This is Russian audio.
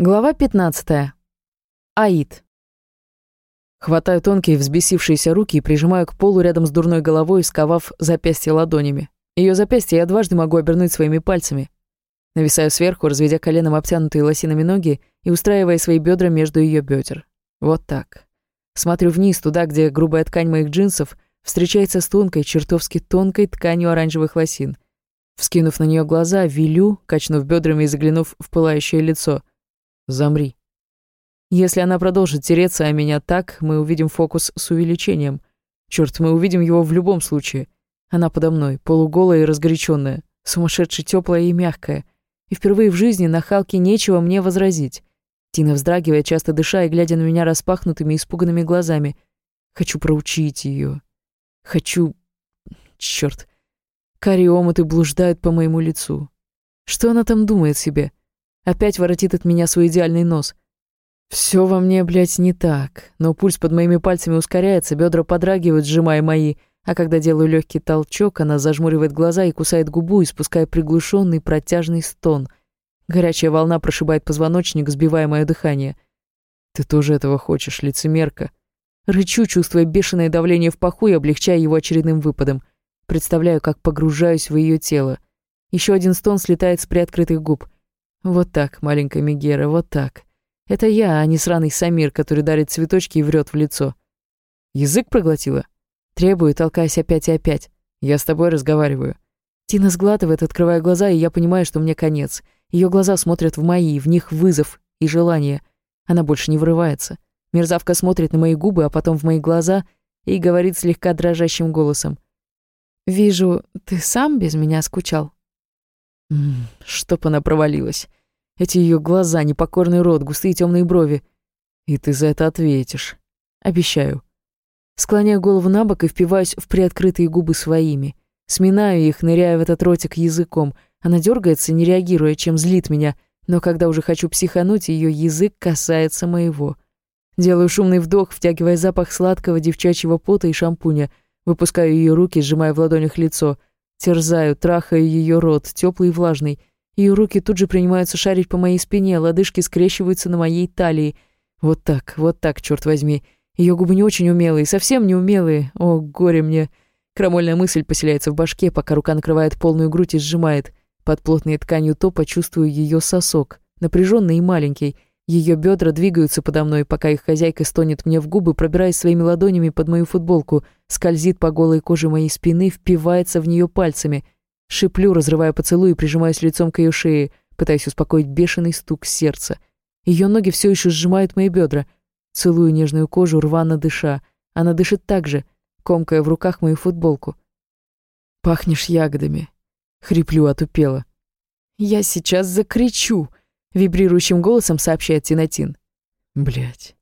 Глава 15. Аид. Хватаю тонкие взбесившиеся руки и прижимаю к полу рядом с дурной головой, сковав запястье ладонями. Ее запястье я дважды могу обернуть своими пальцами. Нависаю сверху, разведя коленом обтянутые лосинами ноги и устраивая свои бедра между ее бедер. Вот так. Смотрю вниз, туда, где грубая ткань моих джинсов встречается с тонкой, чертовски тонкой тканью оранжевых лосин. Вскинув на нее глаза, велю, качнув бедрами и заглянув в пылающее лицо — Замри. Если она продолжит тереться о меня так, мы увидим фокус с увеличением. Черт, мы увидим его в любом случае. Она подо мной, полуголая и разгоряченная, сумасшедше теплая и мягкая. И впервые в жизни на Халке нечего мне возразить. Тина вздрагивает, часто дыша и глядя на меня распахнутыми, испуганными глазами. Хочу проучить ее. Хочу... Черт. Карие омуты блуждают по моему лицу. Что она там думает себе? Опять воротит от меня свой идеальный нос. Все во мне, блядь, не так. Но пульс под моими пальцами ускоряется, бедра подрагивают, сжимая мои. А когда делаю легкий толчок, она зажмуривает глаза и кусает губу, испуская приглушенный протяжный стон. Горячая волна прошибает позвоночник, сбивая мое дыхание. «Ты тоже этого хочешь, лицемерка?» Рычу, чувствуя бешеное давление в паху и облегчая его очередным выпадом. Представляю, как погружаюсь в ее тело. Еще один стон слетает с приоткрытых губ — вот так, маленькая Мегера, вот так. Это я, а не сраный Самир, который дарит цветочки и врет в лицо. Язык проглотила? Требую, толкаясь опять и опять. Я с тобой разговариваю. Тина сглатывает, открывая глаза, и я понимаю, что мне конец. Ее глаза смотрят в мои, в них вызов и желание. Она больше не вырывается. Мерзавка смотрит на мои губы, а потом в мои глаза и говорит слегка дрожащим голосом. «Вижу, ты сам без меня скучал?» Чтоб она провалилась. Эти ее глаза, непокорный рот, густые темные брови. И ты за это ответишь. Обещаю. Склоняю голову на бок и впиваюсь в приоткрытые губы своими. Сминаю их, ныряя в этот ротик языком. Она дергается, не реагируя, чем злит меня, но когда уже хочу психануть, ее язык касается моего. Делаю шумный вдох, втягивая запах сладкого девчачьего пота и шампуня. Выпускаю ее руки, сжимая в ладонях лицо — Терзаю, трахаю ее рот, теплый и влажный. Ее руки тут же принимаются шарить по моей спине, лодыжки скрещиваются на моей талии. Вот так, вот так, черт возьми. Ее губы не очень умелые, совсем не умелые. О, горе мне. Крамольная мысль поселяется в башке, пока рука накрывает полную грудь и сжимает. Под плотной тканью топа чувствую ее сосок, напряженный и маленький — ее бедра двигаются подо мной, пока их хозяйка стонет мне в губы, пробираясь своими ладонями под мою футболку, скользит по голой коже моей спины, впивается в нее пальцами. Шиплю, разрывая поцелуй и прижимаюсь лицом к ее шее, пытаясь успокоить бешеный стук сердца. Ее ноги все еще сжимают мои бедра. Целую нежную кожу, рвано дыша. Она дышит так же, комкая в руках мою футболку. «Пахнешь ягодами», — хриплю отупела. «Я сейчас закричу», — вибрирующим голосом сообщает Тинатин. Блять.